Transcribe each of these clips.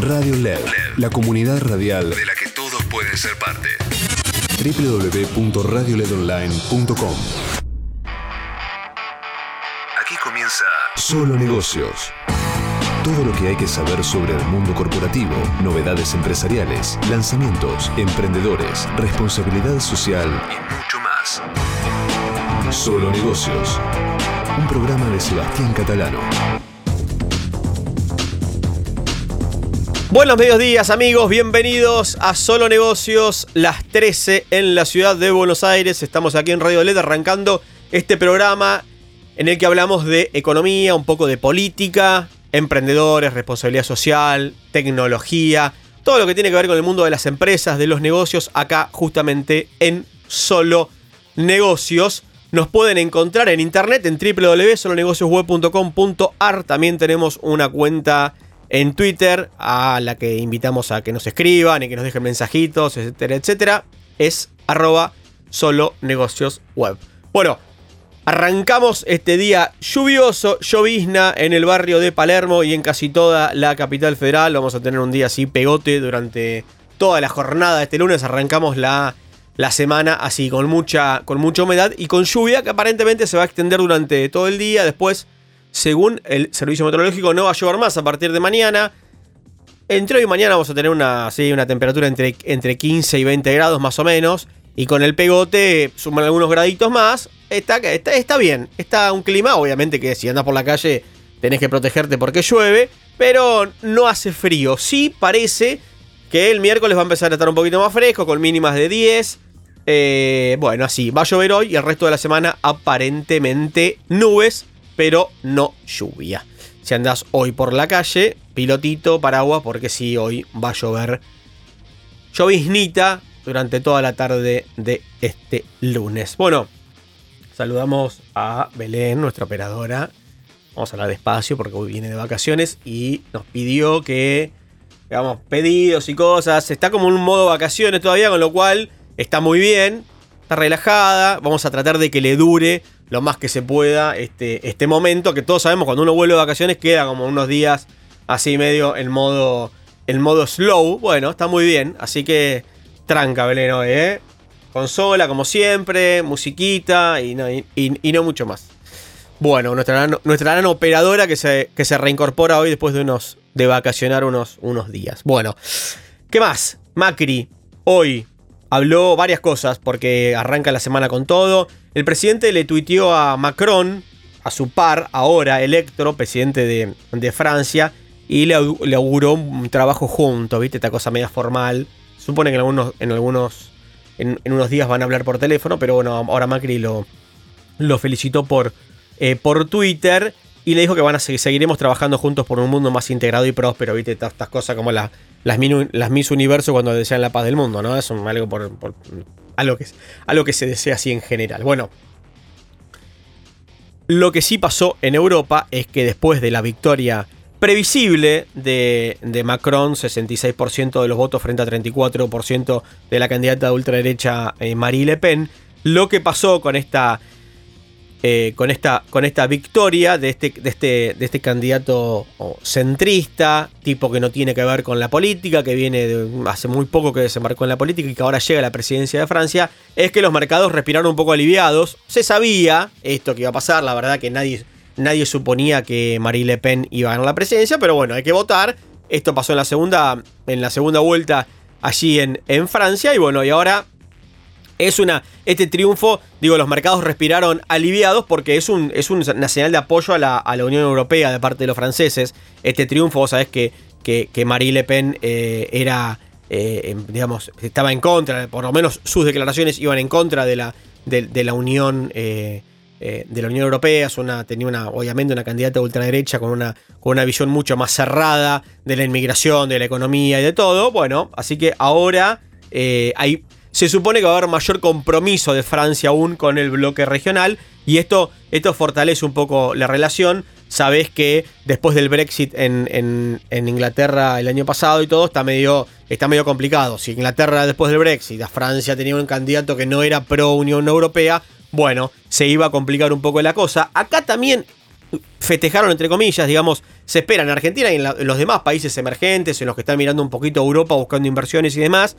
Radio LED, la comunidad radial de la que todos pueden ser parte. www.radioledonline.com Aquí comienza Solo Negocios. Todo lo que hay que saber sobre el mundo corporativo, novedades empresariales, lanzamientos, emprendedores, responsabilidad social y mucho más. Solo Negocios. Un programa de Sebastián Catalano. Buenos mediodías amigos, bienvenidos a Solo Negocios, las 13 en la ciudad de Buenos Aires. Estamos aquí en Radio LED arrancando este programa en el que hablamos de economía, un poco de política, emprendedores, responsabilidad social, tecnología, todo lo que tiene que ver con el mundo de las empresas, de los negocios, acá justamente en Solo Negocios. Nos pueden encontrar en internet en www.solonegociosweb.com.ar. También tenemos una cuenta en Twitter, a la que invitamos a que nos escriban y que nos dejen mensajitos, etcétera, etcétera, es arroba solo negocios web. Bueno, arrancamos este día lluvioso, llovizna en el barrio de Palermo y en casi toda la capital federal. Vamos a tener un día así pegote durante toda la jornada este lunes. Arrancamos la, la semana así con mucha, con mucha humedad y con lluvia que aparentemente se va a extender durante todo el día. Después según el servicio meteorológico, no va a llover más a partir de mañana. Entre hoy y mañana vamos a tener una, una temperatura entre, entre 15 y 20 grados más o menos. Y con el pegote suman algunos graditos más. Está, está, está bien. Está un clima, obviamente que si andas por la calle tenés que protegerte porque llueve. Pero no hace frío. Sí parece que el miércoles va a empezar a estar un poquito más fresco, con mínimas de 10. Eh, bueno, así, va a llover hoy y el resto de la semana aparentemente nubes pero no lluvia. Si andás hoy por la calle, pilotito, paraguas, porque sí, hoy va a llover lloviznita durante toda la tarde de este lunes. Bueno, saludamos a Belén, nuestra operadora. Vamos a hablar despacio porque hoy viene de vacaciones y nos pidió que hagamos pedidos y cosas. Está como en un modo vacaciones todavía, con lo cual está muy bien, está relajada. Vamos a tratar de que le dure lo más que se pueda este, este momento, que todos sabemos cuando uno vuelve de vacaciones queda como unos días así medio en modo, modo slow. Bueno, está muy bien, así que tranca Belén hoy, ¿eh? Consola como siempre, musiquita y no, y, no mucho más. Bueno, nuestra, nuestra gran operadora que se, que se reincorpora hoy después de unos de vacacionar unos, unos días. Bueno, ¿qué más? Macri, hoy habló varias cosas porque arranca la semana con todo. El presidente le tuiteó a Macron, a su par, ahora electro, presidente de, Francia, y le, auguró un trabajo junto, ¿viste? Esta cosa media formal. Supone que en algunos, en algunos, en, unos días van a hablar por teléfono, pero bueno, ahora Macri lo, lo felicitó por, eh, por Twitter y le dijo que van a seguir, seguiremos trabajando juntos por un mundo más integrado y próspero, ¿viste? Todas estas cosas como la, las, Miss Universo cuando desean la paz del mundo, ¿no? Es algo por, algo que, algo que se desea así en general. Bueno, lo que sí pasó en Europa es que después de la victoria previsible de, de Macron, 66% de los votos frente a 34% de la candidata de ultraderecha eh, Marie Le Pen, lo que pasó con esta eh, con, esta, con esta victoria de este, de este, de este candidato centrista, tipo que no tiene que ver con la política, que viene de, hace muy poco que desembarcó en la política y que ahora llega a la presidencia de Francia, es que los mercados respiraron un poco aliviados. Se sabía esto que iba a pasar, la verdad que nadie, nadie suponía que Marie Le Pen iba a ganar la presidencia, pero bueno, hay que votar. Esto pasó en la segunda, en la segunda vuelta allí en, en Francia y bueno, y ahora es una, este triunfo, digo, los mercados respiraron aliviados porque es, un, es una señal de apoyo a la, Unión Europea de parte de los franceses. Este triunfo, vos sabés que, que, Marie Le Pen eh, era, eh, digamos, estaba en contra, por lo menos sus declaraciones iban en contra de la, de, la Unión. Eh, de la Unión Europea, una, tenía una, obviamente una candidata ultraderecha con una, con una visión mucho más cerrada de la inmigración, de la economía y de todo. Bueno, así que ahora hay se supone que va a haber mayor compromiso de Francia aún con el bloque regional y esto, esto fortalece un poco la relación. Sabés que después del Brexit en, Inglaterra el año pasado y todo está medio, está medio complicado. Si Inglaterra después del Brexit, a Francia tenía un candidato que no era pro Unión Europea, bueno, se iba a complicar un poco la cosa. Acá también festejaron, entre comillas, digamos, se espera en Argentina y en, en, los demás países emergentes, en los que están mirando un poquito Europa buscando inversiones y demás.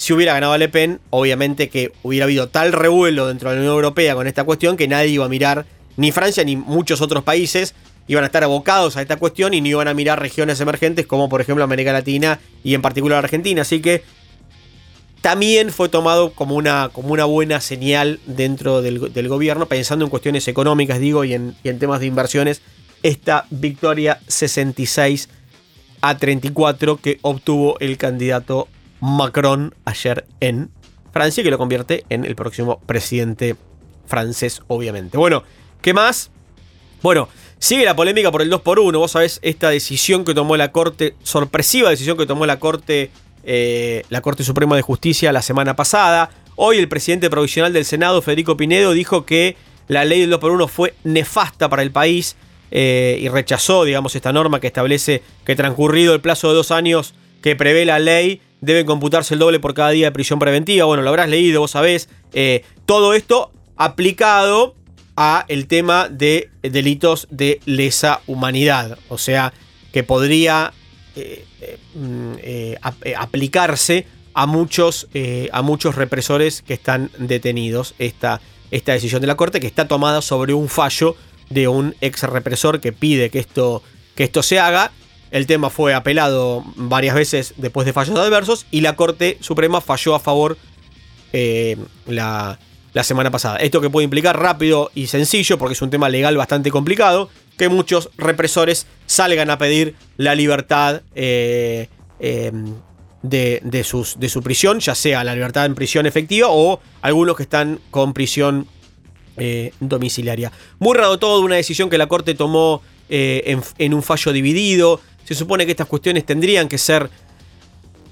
Si hubiera ganado Le Pen, obviamente que hubiera habido tal revuelo dentro de la Unión Europea con esta cuestión que nadie iba a mirar, ni Francia ni muchos otros países, iban a estar abocados a esta cuestión y no iban a mirar regiones emergentes como por ejemplo América Latina y en particular Argentina. Así que también fue tomado como una, como una buena señal dentro del, gobierno, pensando en cuestiones económicas, digo, y en, temas de inversiones, esta victoria 66 a 34 que obtuvo el candidato Macron ayer en Francia, que lo convierte en el próximo presidente francés, obviamente. Bueno, ¿qué más? Bueno, sigue la polémica por el 2 por 1 Vos sabés esta decisión que tomó la Corte, sorpresiva decisión que tomó la Corte eh, la Corte Suprema de Justicia la semana pasada. Hoy el presidente provisional del Senado, Federico Pinedo, dijo que la ley del 2x1 fue nefasta para el país eh, y rechazó, digamos, esta norma que establece que transcurrido el plazo de dos años que prevé la ley, debe computarse el doble por cada día de prisión preventiva. Bueno, lo habrás leído, vos sabés. Eh, todo esto aplicado a el tema de delitos de lesa humanidad. O sea, que podría eh, eh, mm, aplicarse a muchos, a muchos represores que están detenidos. Esta, esta decisión de la Corte que está tomada sobre un fallo de un ex represor que pide que esto, que esto se haga. El tema fue apelado varias veces después de fallos adversos y la Corte Suprema falló a favor la, la semana pasada. Esto que puede implicar rápido y sencillo, porque es un tema legal bastante complicado, que muchos represores salgan a pedir la libertad eh, em, de, sus, de, su prisión, ya sea la libertad en prisión efectiva o algunos que están con prisión eh, domiciliaria. Muy raro todo, una decisión que la Corte tomó eh, en un fallo dividido. Se supone que estas cuestiones tendrían que ser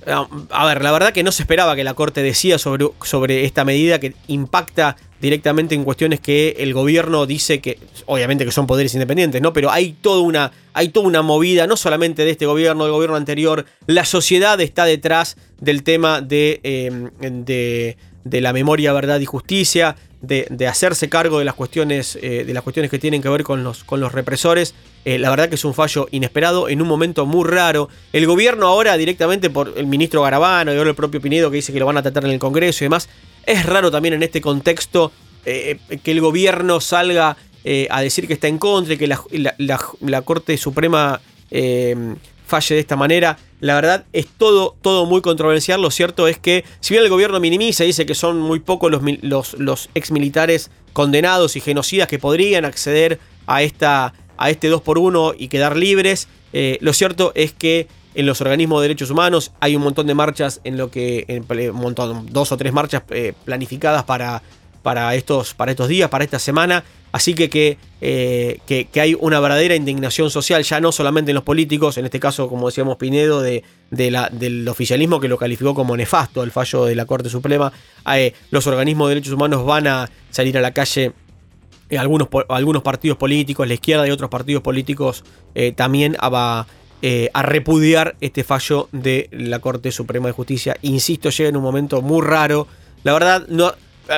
a ver, la verdad que no se esperaba que la Corte decida sobre, sobre esta medida que impacta directamente en cuestiones que el gobierno dice que, obviamente que son poderes independientes, ¿no? Pero hay toda una, hay toda una movida, no solamente de este gobierno, del gobierno anterior, la sociedad está detrás del tema de, em, de, de la memoria, verdad y justicia, de, hacerse cargo de las cuestiones, eh, de las cuestiones que tienen que ver con los, con los represores. Eh, la verdad que es un fallo inesperado en un momento muy raro. El gobierno ahora directamente por el ministro Garabano y ahora el propio Pinedo que dice que lo van a tratar en el Congreso y demás. Es raro también en este contexto eh, que el gobierno salga a decir que está en contra y que la, Corte Suprema falle de esta manera. La verdad es todo, todo muy controversial. Lo cierto es que, si bien el gobierno minimiza y dice que son muy pocos los, los, los ex militares condenados y genocidas que podrían acceder a, esta, a este 2 por 1 y quedar libres, eh, lo cierto es que en los organismos de derechos humanos hay un montón de marchas en lo que un montón dos o tres marchas eh, planificadas para para estos, para estos días, para esta semana. Así que eh, que, que, hay una verdadera indignación social, ya no solamente en los políticos, en este caso, como decíamos Pinedo, del oficialismo que lo calificó como nefasto el fallo de la Corte Suprema. Eh, los organismos de derechos humanos van a salir a la calle. Eh, algunos, algunos partidos políticos, la izquierda y otros partidos políticos también a, a repudiar este fallo de la Corte Suprema de Justicia. Insisto, llega en un momento muy raro. La verdad,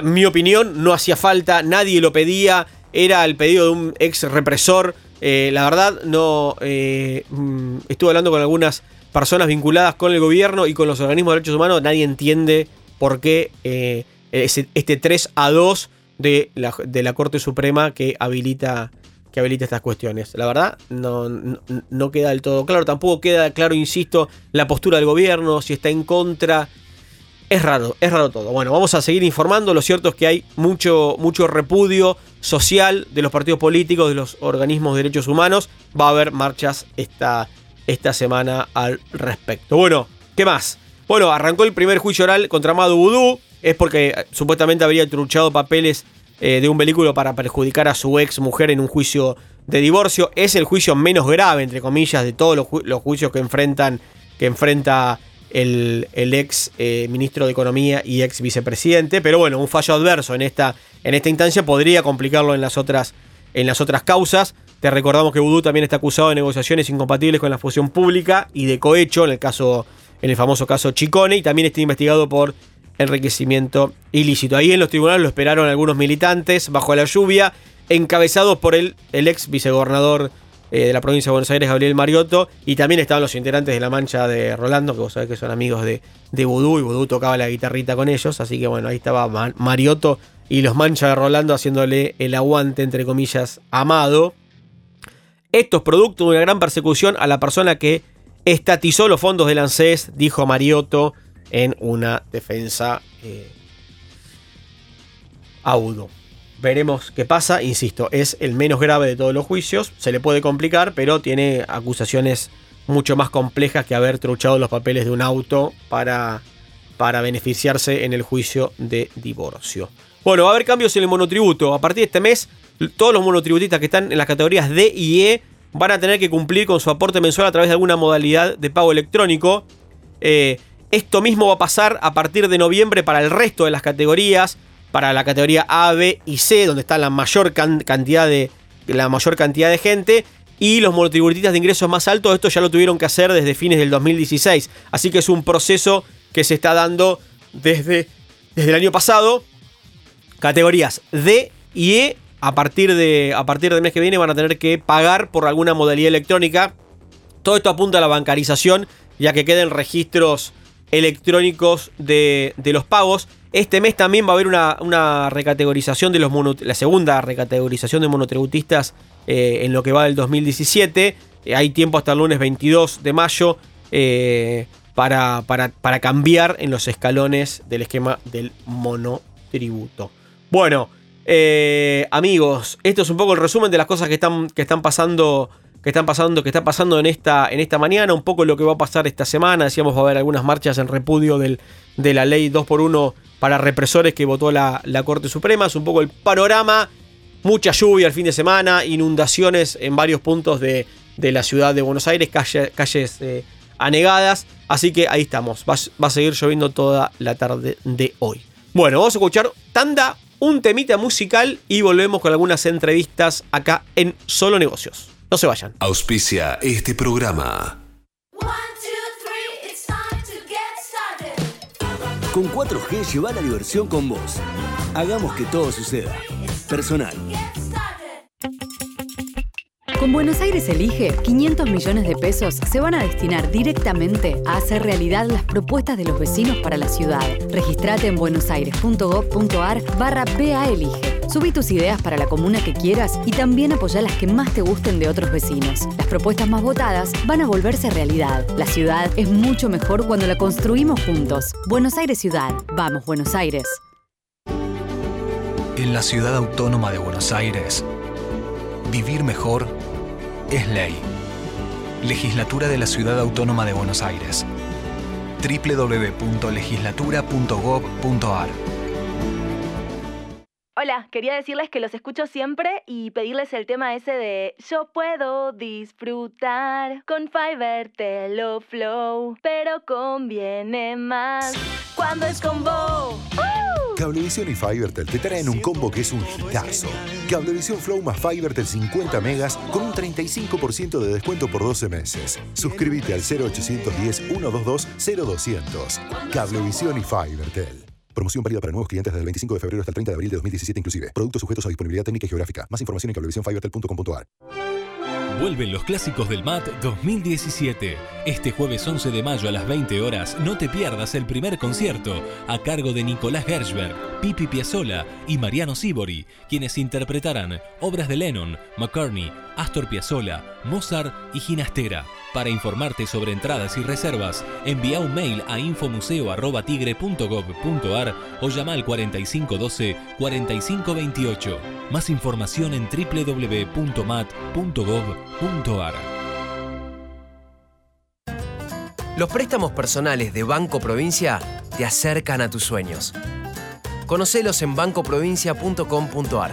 mi opinión, no hacía falta, nadie lo pedía, era el pedido de un ex represor. Eh, la verdad, no. Eh, mm, estuve hablando con algunas personas vinculadas con el gobierno y con los organismos de derechos humanos. Nadie entiende por qué eh, este 3 a 2 de la, de la, Corte Suprema que habilita, que habilita estas cuestiones. La verdad, no, no queda del todo claro. Tampoco queda claro, insisto, la postura del gobierno, si está en contra es raro, es raro todo. Bueno, vamos a seguir informando. Lo cierto es que hay mucho, mucho repudio social de los partidos políticos, de los organismos de derechos humanos. Va a haber marchas esta, esta semana al respecto. Bueno, ¿qué más? Bueno, arrancó el primer juicio oral contra Madu. Es porque eh, supuestamente habría truchado papeles eh, de un vehículo para perjudicar a su ex mujer en un juicio de divorcio. Es el juicio menos grave, entre comillas, de todos los, los juicios que enfrentan que enfrenta el, ex eh, ministro de Economía y ex vicepresidente. Pero bueno, un fallo adverso en esta, en esta instancia podría complicarlo en las otras, en las otras causas. Te recordamos que Vudú también está acusado de negociaciones incompatibles con la fusión pública y de cohecho en el caso, en el famoso caso Chicone, y también está investigado por enriquecimiento ilícito. Ahí en los tribunales lo esperaron algunos militantes bajo la lluvia. encabezados por el, el ex vicegobernador eh, de la provincia de Buenos Aires, Gabriel Mariotto, y también estaban los integrantes de la mancha de Rolando, que vos sabés que son amigos de, de Vudú, y Vudú tocaba la guitarrita con ellos, así que bueno, ahí estaba Mariotto y los mancha de Rolando haciéndole el aguante, entre comillas, amado. Esto es producto de una gran persecución a la persona que estatizó los fondos del ANSES, dijo Mariotto en una defensa eh. Veremos qué pasa, insisto, es el menos grave de todos los juicios, se le puede complicar, pero tiene acusaciones mucho más complejas que haber truchado los papeles de un auto para, para beneficiarse en el juicio de divorcio. Bueno, va a haber cambios en el monotributo. A partir de este mes, todos los monotributistas que están en las categorías D y E van a tener que cumplir con su aporte mensual a través de alguna modalidad de pago electrónico. Eh, esto mismo va a pasar a partir de noviembre para el resto de las categorías, para la categoría A, B y C, donde está la mayor cantidad de la mayor cantidad de gente. Y los monotributistas de ingresos más altos, esto ya lo tuvieron que hacer desde fines del 2016. Así que es un proceso que se está dando desde, desde el año pasado. Categorías D y E a partir, de, a partir del mes que viene van a tener que pagar por alguna modalidad electrónica. Todo esto apunta a la bancarización, ya que queden registros electrónicos de, los pagos. Este mes también va a haber una, recategorización de los la segunda recategorización de monotributistas eh, en lo que va del 2017. Eh, hay tiempo hasta el lunes 22 de mayo eh, para, para cambiar en los escalones del esquema del monotributo. Bueno, amigos, esto es un poco el resumen de las cosas que están, que están pasando. Que están pasando, que está pasando en esta, en esta mañana, un poco lo que va a pasar esta semana. Decíamos, va a haber algunas marchas en repudio del, de la ley 2x1 para represores que votó la, Corte Suprema. Es un poco el panorama. Mucha lluvia el fin de semana, inundaciones en varios puntos de, la ciudad de Buenos Aires, calles eh, anegadas. Así que ahí estamos. Va, va a seguir lloviendo toda la tarde de hoy. Bueno, vamos a escuchar tanda un temita musical y volvemos con algunas entrevistas acá en Solo Negocios. No se vayan. Auspicia este programa. Con 4G lleva la diversión con vos. Hagamos que todo suceda. Personal. Con Buenos Aires Elige, 500 millones de pesos se van a destinar directamente a hacer realidad las propuestas de los vecinos para la ciudad. Registrate en buenosaires.gov.ar barra PA Elige. Subí tus ideas para la comuna que quieras y también apoya las que más te gusten de otros vecinos. Las propuestas más votadas van a volverse realidad. La ciudad es mucho mejor cuando la construimos juntos. Buenos Aires Ciudad. Vamos, Buenos Aires. En la ciudad autónoma de Buenos Aires, vivir mejor es ley. Legislatura de la Ciudad Autónoma de Buenos Aires. www.legislatura.gov.ar Hola, quería decirles que los escucho siempre y pedirles el tema ese de Yo puedo disfrutar con Fiverr Telo Flow, pero conviene más cuando es con vos. Cablevisión y Fivertel te traen un combo que es un hitazo. Cablevisión Flow más Fivertel 50 megas con un 35% de descuento por 12 meses. Suscríbete al 0810-122-0200. Cablevisión y Fivertel. Promoción válida para nuevos clientes desde el 25 de febrero hasta el 30 de abril de 2017 inclusive. Productos sujetos a disponibilidad técnica y geográfica. Más información en cablevisiónfivertel.com.ar. Vuelven los clásicos del MAT 2017. Este jueves 11 de mayo a las 20 horas no te pierdas el primer concierto a cargo de Nicolás Gershberg, Pipi Piazzolla y Mariano Sibori, quienes interpretarán obras de Lennon, McCartney, Astor Piazzolla, Mozart y Ginastera. Para informarte sobre entradas y reservas, envía un mail a infomuseo.tigre.gov.ar o llama al 4512-4528. Más información en www.mat.gov.ar. Los préstamos personales de Banco Provincia te acercan a tus sueños. Conocelos en bancoprovincia.com.ar.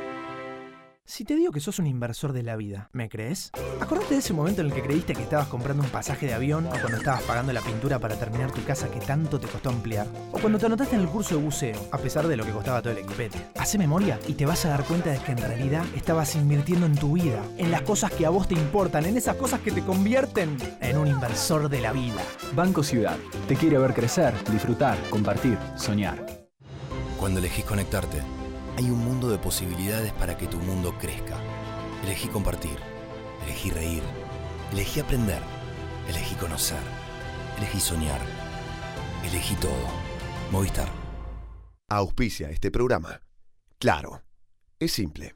Si te digo que sos un inversor de la vida, ¿me crees? Acordate de ese momento en el que creíste que estabas comprando un pasaje de avión o cuando estabas pagando la pintura para terminar tu casa que tanto te costó ampliar. O cuando te anotaste en el curso de buceo, a pesar de lo que costaba todo el equipete. Hace memoria y te vas a dar cuenta de que en realidad estabas invirtiendo en tu vida, en las cosas que a vos te importan, en esas cosas que te convierten en un inversor de la vida. Banco Ciudad. Te quiere ver crecer, disfrutar, compartir, soñar. Cuando elegís conectarte, hay un mundo de posibilidades para que tu mundo crezca. Elegí compartir, elegí reír, elegí aprender, elegí conocer, elegí soñar, elegí todo. Movistar. Auspicia este programa. Claro, es simple.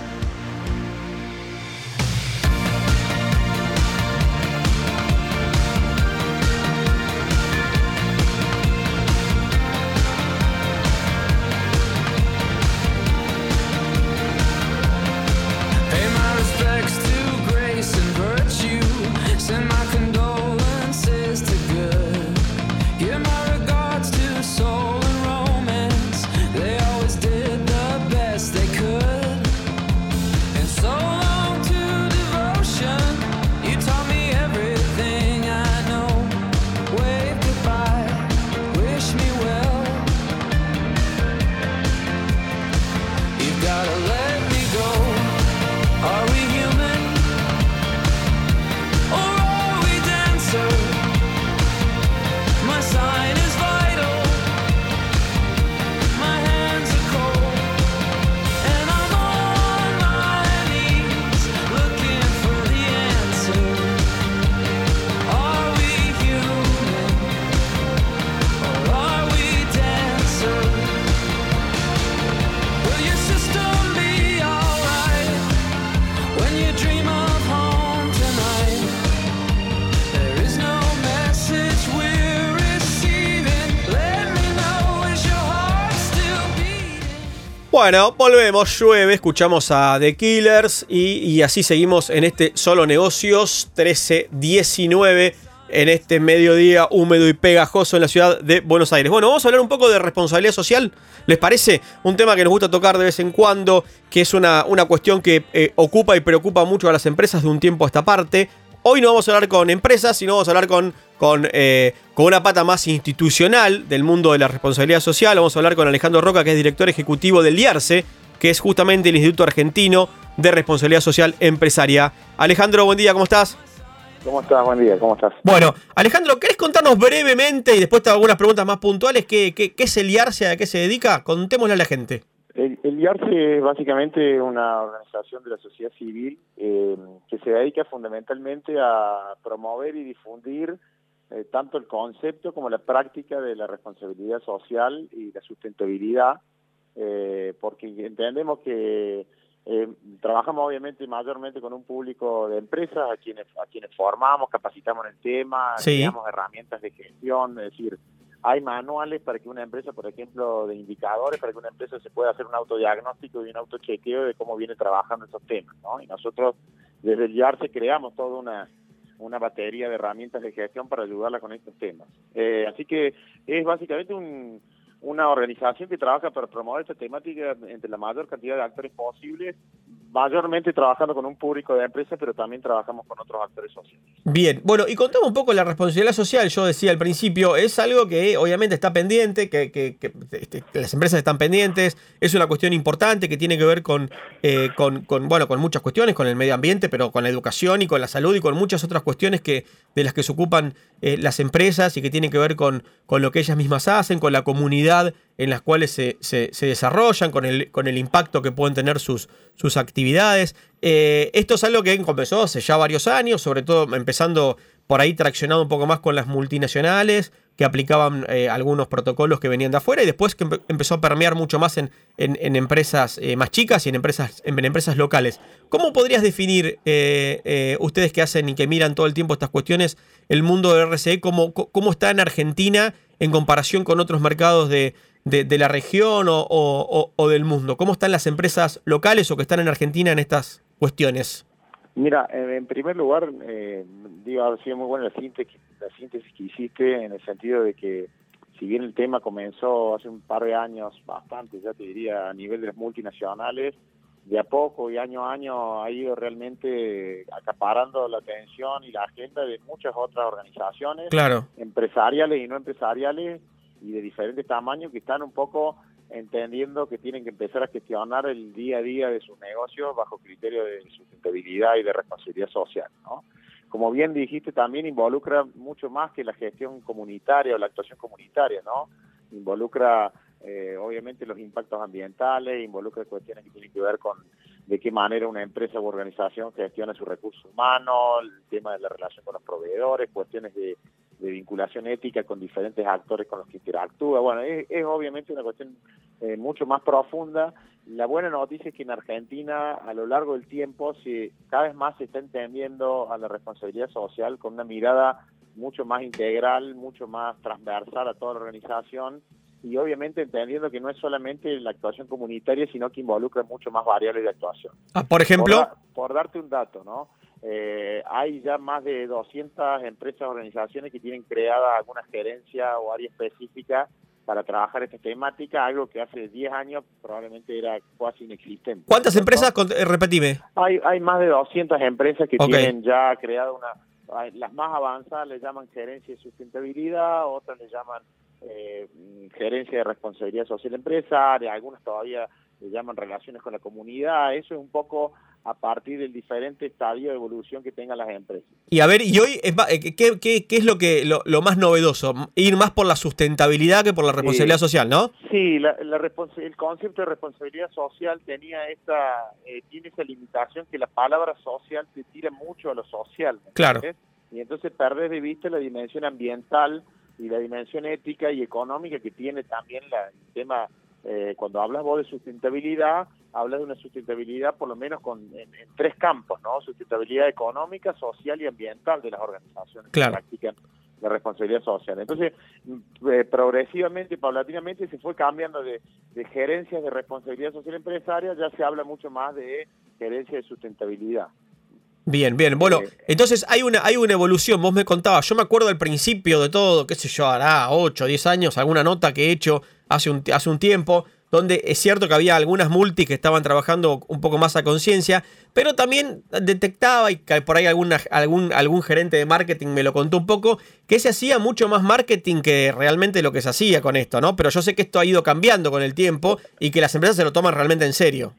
Bueno, volvemos, llueve, escuchamos a The Killers y, así seguimos en este Solo Negocios 13-19 en este mediodía húmedo y pegajoso en la ciudad de Buenos Aires. Bueno, vamos a hablar un poco de responsabilidad social, ¿les parece? Un tema que nos gusta tocar de vez en cuando, que es una, una cuestión que eh, ocupa y preocupa mucho a las empresas de un tiempo a esta parte. Hoy no vamos a hablar con empresas, sino vamos a hablar con, con, eh, con una pata más institucional del mundo de la responsabilidad social. Vamos a hablar con Alejandro Roca, que es director ejecutivo del IARCE, que es justamente el Instituto Argentino de Responsabilidad Social Empresaria. Alejandro, buen día, ¿cómo estás? ¿Cómo estás? Buen día, ¿cómo estás? Bueno, Alejandro, ¿querés contarnos brevemente y después te hago algunas preguntas más puntuales qué, qué, qué es el IARCE, a qué se dedica? Contémosle a la gente. El, el IARCE es básicamente una organización de la sociedad civil eh, que se dedica fundamentalmente a promover y difundir eh, tanto el concepto como la práctica de la responsabilidad social y la sustentabilidad, eh, porque entendemos que eh, trabajamos obviamente mayormente con un público de empresas a quienes a quienes formamos, capacitamos en el tema, Sí. creamos herramientas de gestión, es decir, hay manuales para que una empresa, por ejemplo, de indicadores, para que una empresa se pueda hacer un autodiagnóstico y un autochequeo de cómo viene trabajando esos temas, ¿no? Y nosotros desde el IARCE creamos toda una una batería de herramientas de gestión para ayudarla con estos temas. Eh, así que es básicamente un, una organización que trabaja para promover esta temática entre la mayor cantidad de actores posibles mayormente trabajando con un público de empresas, pero también trabajamos con otros actores sociales. Bien, bueno, y contamos un poco la responsabilidad social, yo decía al principio, es algo que obviamente está pendiente, que, este, las empresas están pendientes, es una cuestión importante que tiene que ver con, eh, con, bueno, con muchas cuestiones, con el medio ambiente, pero con la educación y con la salud y con muchas otras cuestiones que, de las que se ocupan eh, las empresas y que tienen que ver con, con lo que ellas mismas hacen, con la comunidad en las cuales se, se- desarrollan, con el, con el impacto que pueden tener sus, sus actividades. Eh, esto es algo que comenzó hace ya varios años, sobre todo empezando por ahí traccionado un poco más con las multinacionales, que aplicaban eh, algunos protocolos que venían de afuera y después que empe- empezó a permear mucho más en, en- empresas eh, más chicas y en empresas, en, empresas locales. ¿Cómo podrías definir, eh, eh, ustedes que hacen y que miran todo el tiempo estas cuestiones, el mundo de RCE, cómo, cómo está en Argentina en comparación con otros mercados de, de- la región o, o- del mundo? ¿Cómo están las empresas locales o que están en Argentina en estas cuestiones? Mira, en, primer lugar, digo, ha sido muy buena la síntesis, la síntesis que hiciste en el sentido de que si bien el tema comenzó hace un par de años, bastante, ya te diría, a nivel de las multinacionales, de a poco y año a año ha ido realmente acaparando la atención y la agenda de muchas otras organizaciones, Claro. empresariales y no empresariales, y de diferentes tamaños que están un poco entendiendo que tienen que empezar a gestionar el día a día de sus negocios bajo criterio de sustentabilidad y de responsabilidad social, ¿no? Como bien dijiste, también involucra mucho más que la gestión comunitaria o la actuación comunitaria, ¿no? Involucra, eh, obviamente, los impactos ambientales, involucra cuestiones que tienen que ver con de qué manera una empresa u organización gestiona sus recursos humanos, el tema de la relación con los proveedores, cuestiones de, vinculación ética con diferentes actores con los que interactúa. Bueno, es, es obviamente una cuestión eh, mucho más profunda. La buena noticia es que en Argentina, a lo largo del tiempo, se, cada vez más se está entendiendo a la responsabilidad social con una mirada mucho más integral, mucho más transversal a toda la organización y obviamente entendiendo que no es solamente la actuación comunitaria, sino que involucra mucho más variables de actuación. Ah, por ejemplo. Por, da- por darte un dato, ¿no? Eh, hay ya más de 200 empresas, organizaciones que tienen creada alguna gerencia o área específica para trabajar esta temática, algo que hace 10 años probablemente era casi inexistente. ¿Cuántas empresas? Cont- eh, repetime. Hay, hay más de 200 empresas que Ok. tienen ya creado una... Las más avanzadas le llaman gerencia de sustentabilidad, otras le llaman eh, gerencia de responsabilidad social empresaria, algunas todavía le llaman relaciones con la comunidad. Eso es un poco a partir del diferente estadio de evolución que tengan las empresas. Y a ver, y hoy, eh, ¿qué, qué- qué es lo, que, lo, lo más novedoso? Ir más por la sustentabilidad que por la responsabilidad Sí. social, ¿no? Sí, la, la el concepto de responsabilidad social tenía esta, eh, tiene esa limitación que la palabra social te tira mucho a lo social. ¿me Claro. Y entonces perdés de vista la dimensión ambiental y la dimensión ética y económica que tiene también la, el tema, eh, cuando hablas vos de sustentabilidad, hablas de una sustentabilidad por lo menos con, en, en tres campos, ¿no? Sustentabilidad económica, social y ambiental de las organizaciones Claro. que practican la responsabilidad social. Entonces, mm, eh, progresivamente, paulatinamente, se fue cambiando de, de gerencias de responsabilidad social empresaria, ya se habla mucho más de gerencia de sustentabilidad. Bien, bien. Bueno, entonces hay una, hay una evolución. Vos me contabas, yo me acuerdo al principio de todo, qué sé yo, hará 8 o 10 años, alguna nota que he hecho hace un, hace un tiempo, donde es cierto que había algunas multis que estaban trabajando un poco más a conciencia, pero también detectaba, y que por ahí alguna, algún, algún gerente de marketing me lo contó un poco, que se hacía mucho más marketing que realmente lo que se hacía con esto, ¿no? Pero yo sé que esto ha ido cambiando con el tiempo y que las empresas se lo toman realmente en serio.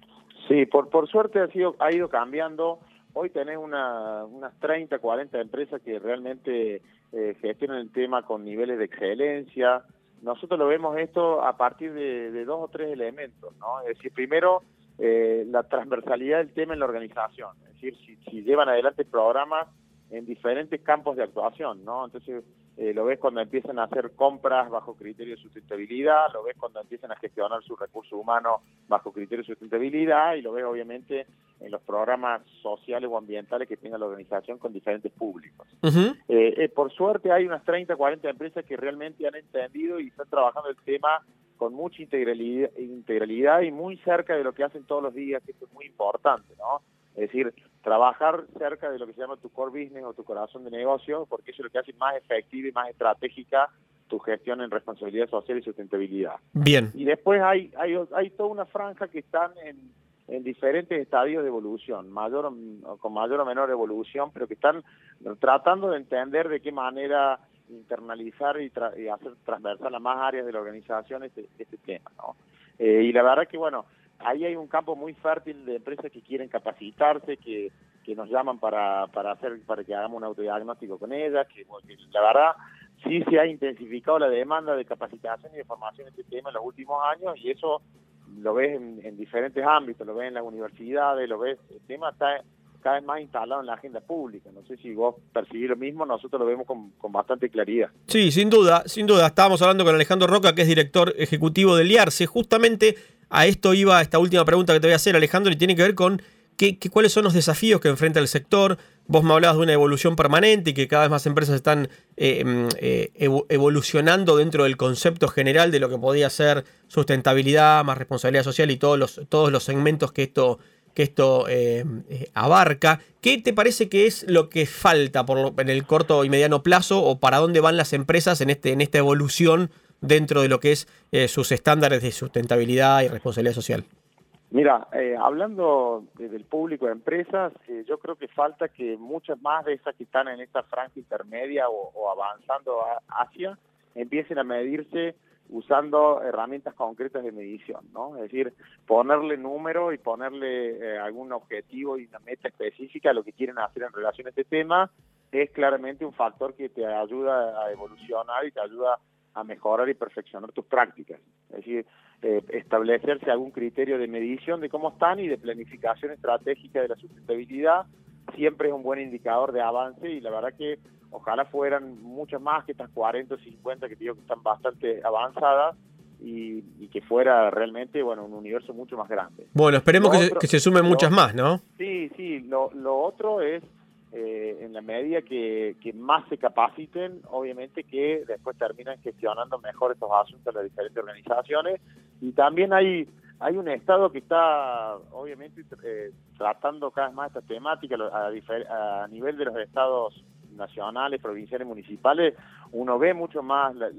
Sí, por, por suerte ha, sido, ha ido cambiando. Hoy tenés una, unas 30, 40 empresas que realmente eh, gestionan el tema con niveles de excelencia. Nosotros lo vemos esto a partir de, dos o tres elementos, ¿no? Es decir, primero, eh, la transversalidad del tema en la organización. Es decir, si, si llevan adelante programas en diferentes campos de actuación, ¿no? Entonces, eh, lo ves cuando empiezan a hacer compras bajo criterio de sustentabilidad, lo ves cuando empiezan a gestionar sus recursos humanos bajo criterio de sustentabilidad y lo ves obviamente en los programas sociales o ambientales que tenga la organización con diferentes públicos. Eh, eh, por suerte hay unas 30, 40 empresas que realmente han entendido y están trabajando el tema con mucha integralidad, integralidad y muy cerca de lo que hacen todos los días, que esto es muy importante, ¿no? Es decir, trabajar cerca de lo que se llama tu core business o tu corazón de negocio, porque eso es lo que hace más efectiva y más estratégica tu gestión en responsabilidad social y sustentabilidad. Bien. Y después hay, hay, hay toda una franja que están en, en diferentes estadios de evolución, mayor con mayor o menor evolución, pero que están tratando de entender de qué manera internalizar y, tra- y hacer transversal a más áreas de la organización este, este tema. ¿no? Eh, y la verdad que, bueno, ahí hay un campo muy fértil de empresas que quieren capacitarse, que, que nos llaman para, para hacer para que hagamos un autodiagnóstico con ellas, que, que la verdad sí se ha intensificado la demanda de capacitación y de formación en este tema en los últimos años y eso lo ves en, en diferentes ámbitos, lo ves en las universidades, lo ves, el tema está cada vez más instalado en la agenda pública. No sé si vos percibís lo mismo, nosotros lo vemos con, con bastante claridad. Sí, sin duda, sin duda. Estábamos hablando con Alejandro Roca, que es director ejecutivo del IARCE. Justamente a esto iba esta última pregunta que te voy a hacer, Alejandro, y tiene que ver con qué, cuáles son los desafíos que enfrenta el sector. Vos me hablabas de una evolución permanente y que cada vez más empresas están eh, mm, eh, evo- evolucionando dentro del concepto general de lo que podía ser sustentabilidad, más responsabilidad social y todos los, todos los segmentos que esto, que esto eh, eh, abarca. ¿Qué te parece que es lo que falta por en el corto y mediano plazo o para dónde van las empresas en, este, en esta evolución dentro de lo que es eh, sus estándares de sustentabilidad y responsabilidad social? Mira, eh, hablando de- del público de empresas, eh, yo creo que falta que muchas más de esas que están en esta franja intermedia o, avanzando hacia empiecen a medirse usando herramientas concretas de medición, ¿no? Es decir, ponerle número y ponerle eh, algún objetivo y una meta específica a lo que quieren hacer en relación a este tema es claramente un factor que te ayuda a evolucionar y te ayuda mejorar y perfeccionar tus prácticas. Es decir, eh, establecerse algún criterio de medición de cómo están y de planificación estratégica de la sustentabilidad siempre es un buen indicador de avance y la verdad que ojalá fueran muchas más que estas 40 o 50 que digo que están bastante avanzadas y, y que fuera realmente bueno un universo mucho más grande. Bueno, esperemos que, se- otro- que se sumen lo- muchas más, ¿no? Sí, sí, lo, lo otro es, eh, en la medida que, que más se capaciten, obviamente que después terminan gestionando mejor estos asuntos las diferentes organizaciones. Y también hay, hay un Estado que está, obviamente, eh, tratando cada vez más esta temática a, a nivel de los estados nacionales, provinciales, municipales, uno ve mucho más la-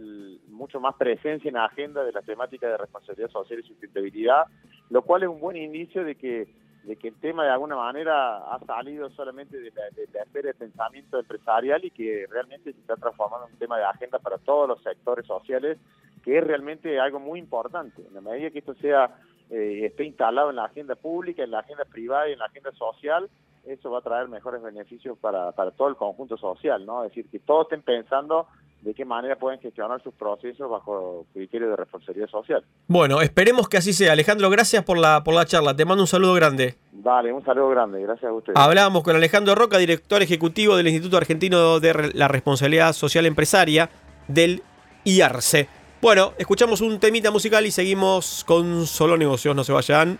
mucho más presencia en la agenda de la temática de responsabilidad social y sustentabilidad, lo cual es un buen indicio de que de que el tema de alguna manera ha salido solamente de la, esfera de pensamiento empresarial y que realmente se está transformando en un tema de agenda para todos los sectores sociales, que es realmente algo muy importante. En la medida que esto sea eh, esté instalado en la agenda pública, en la agenda privada y en la agenda social, eso va a traer mejores beneficios para, para todo el conjunto social, ¿no? Es decir, que todos estén pensando de qué manera pueden gestionar sus procesos bajo criterios de responsabilidad social. Bueno, esperemos que así sea. Alejandro, gracias por la, por la charla. Te mando un saludo grande. Dale, un saludo grande, gracias a ustedes. Hablábamos con Alejandro Roca, director ejecutivo del Instituto Argentino de la Responsabilidad Social Empresaria del IARCE. Bueno, escuchamos un temita musical y seguimos con Solo Negocios, no se vayan.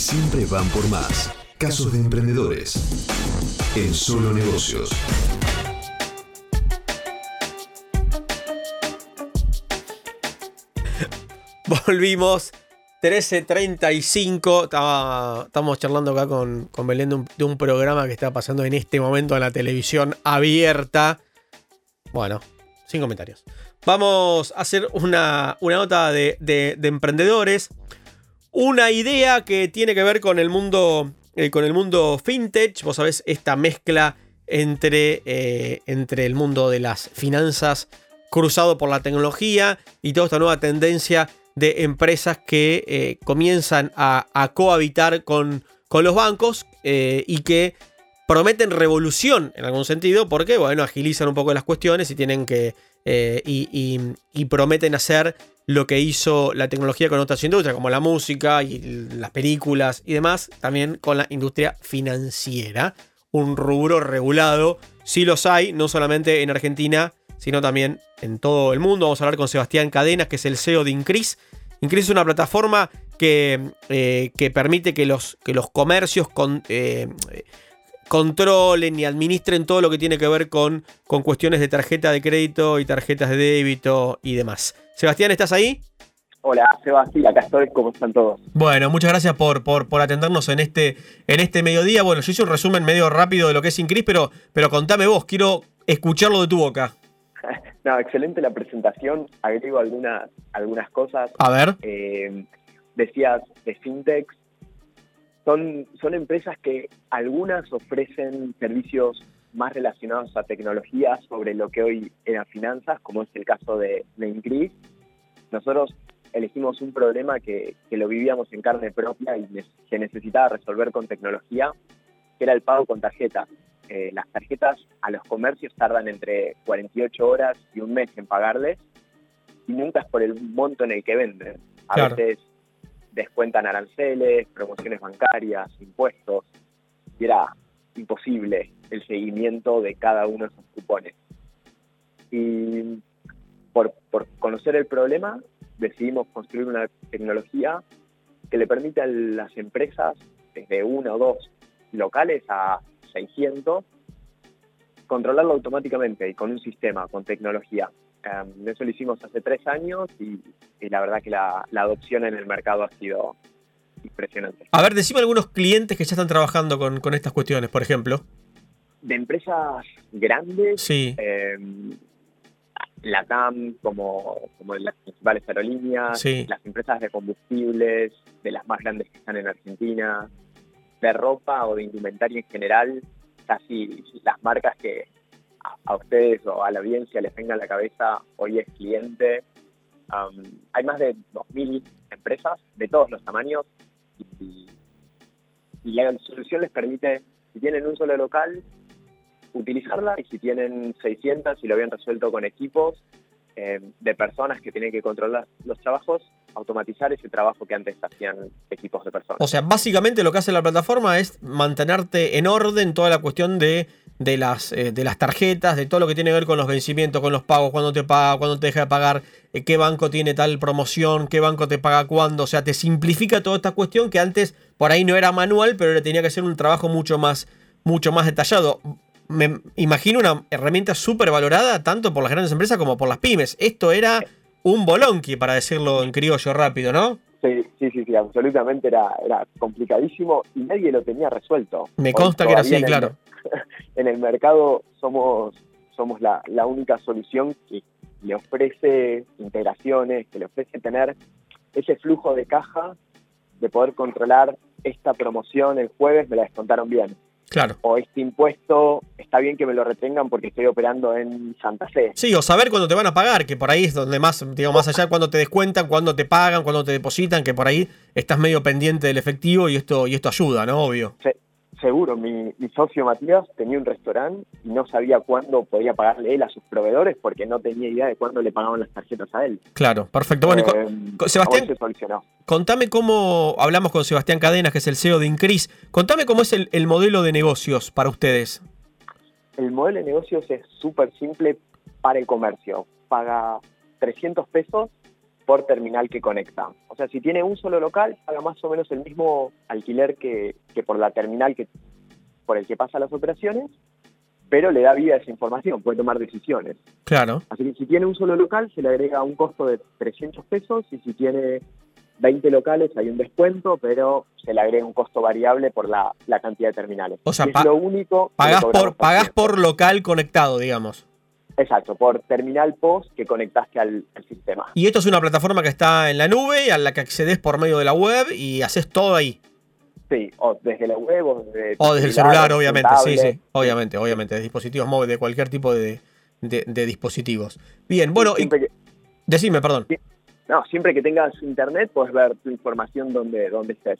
siempre van por más. Casos de emprendedores. En solo negocios. Volvimos. 13.35. Estaba- Estamos charlando acá con, con Belén de un, programa que está pasando en este momento en la televisión abierta. Bueno, sin comentarios. Vamos a hacer una, una nota de- de emprendedores. Una idea que tiene que ver con el mundo. eh, con el mundo fintech. Vos sabés, esta mezcla entre, eh, entre el mundo de las finanzas cruzado por la tecnología y toda esta nueva tendencia de empresas que eh, comienzan a, cohabitar con, con los bancos y que prometen revolución en algún sentido, porque, bueno, agilizan un poco las cuestiones y tienen que. y prometen hacer lo que hizo la tecnología con otras industrias, como la música y las películas y demás, también con la industria financiera. Un rubro regulado. Sí los hay, no solamente en Argentina, sino también en todo el mundo. Vamos a hablar con Sebastián Cadenas, que es el CEO de Increase. Increase es una plataforma que, eh, que permite que los, que los comercios eh, controlen y administren todo lo que tiene que ver con, con cuestiones de tarjeta de crédito y tarjetas de débito y demás. Sebastián, ¿estás ahí? Hola, Sebastián, acá estoy, ¿cómo están todos? Bueno, muchas gracias por, por, por atendernos en este, en este mediodía. Bueno, yo hice un resumen medio rápido de lo que es Increase, pero, pero contame vos, quiero escucharlo de tu boca. No, excelente la presentación, agrego algunas, algunas cosas. A ver. Eh, decías de fintech, son, son empresas que algunas ofrecen servicios más relacionados a tecnología sobre lo que hoy eran finanzas, como es el caso de, de Increase. Nosotros elegimos un problema que, que lo vivíamos en carne propia y que necesitaba resolver con tecnología, que era el pago con tarjeta. Eh, las tarjetas a los comercios tardan entre 48 horas y un mes en pagarles y nunca es por el monto en el que venden. A Claro. veces descuentan aranceles, promociones bancarias, impuestos, y era imposible el seguimiento de cada uno de esos cupones. Y por, conocer el problema, decidimos construir una tecnología que le permite a las empresas, desde uno o dos locales a 600, controlarlo automáticamente y con un sistema, con tecnología. Um, eso lo hicimos hace tres años y, y la verdad que la, la adopción en el mercado ha sido impresionante. A ver, decime algunos clientes que ya están trabajando con, con estas cuestiones, por ejemplo. De empresas grandes, Sí. eh, la TAM como, como las principales aerolíneas, Sí. las empresas de combustibles, de las más grandes que están en Argentina, de ropa o de indumentaria en general, casi las marcas que a, a ustedes o a la audiencia les venga a la cabeza hoy es cliente. Um, hay más de 2.000 empresas de todos los tamaños y, y la solución les permite, si tienen un solo local, utilizarla y si tienen 600 y lo habían resuelto con equipos eh, de personas que tienen que controlar los trabajos, automatizar ese trabajo que antes hacían equipos de personas. O sea, básicamente lo que hace la plataforma es mantenerte en orden toda la cuestión de, de, las, eh, de las tarjetas, de todo lo que tiene que ver con los vencimientos, con los pagos, cuándo te paga, cuándo te deja de pagar, eh, qué banco tiene tal promoción, qué banco te paga cuándo. O sea, te simplifica toda esta cuestión que antes por ahí no era manual, pero tenía que ser un trabajo mucho más, mucho más detallado. Me imagino una herramienta súper valorada tanto por las grandes empresas como por las pymes. Esto era un bolonqui, para decirlo en criollo rápido, ¿no? Sí, sí, sí, sí, absolutamente era, era complicadísimo y nadie lo tenía resuelto. Me consta que era así, en el- claro. en el mercado somos, somos la, la única solución que le ofrece integraciones, que le ofrece tener ese flujo de caja de poder controlar esta promoción el jueves, me la descontaron bien. Claro. O este impuesto, está bien que me lo retengan porque estoy operando en Santa Fe. Sí, o saber cuándo te van a pagar, que por ahí es donde más, digo, más allá cuando te descuentan, cuándo te pagan, cuándo te depositan, que por ahí estás medio pendiente del efectivo y esto, y esto ayuda, ¿no? Obvio. Se- seguro, mi, mi socio Matías tenía un restaurante y no sabía cuándo podía pagarle él a sus proveedores porque no tenía idea de cuándo le pagaban las tarjetas a él. Claro, perfecto. Bueno, Eh, co- Sebastián, hoy se solucionó. contame cómo, hablamos con Sebastián Cadenas, que es el CEO de Increase, contame cómo es el, el modelo de negocios para ustedes. El modelo de negocios es súper simple para el comercio. Paga 300 pesos por terminal que conecta. O sea, si tiene un solo local, paga más o menos el mismo alquiler que, que por la terminal que, por el que pasa las operaciones, pero le da vida a esa información, puede tomar decisiones. Claro. Así que si tiene un solo local, se le agrega un costo de 300 pesos y si tiene 20 locales hay un descuento, pero se le agrega un costo variable por la, la cantidad de terminales. O sea, es lo único Pagás por, pagás por local conectado, digamos. Exacto, por terminal post que conectaste al, al sistema. Y esto es una plataforma que está en la nube, a la que accedes por medio de la web y haces todo ahí. Sí, o desde la web o desde, O desde el celular, obviamente, sí, sí. Obviamente, obviamente. De dispositivos móviles, de cualquier tipo de, de- de dispositivos. Bien, bueno, y, que- decime, perdón. no, siempre que tengas internet puedes ver tu información donde, donde estés.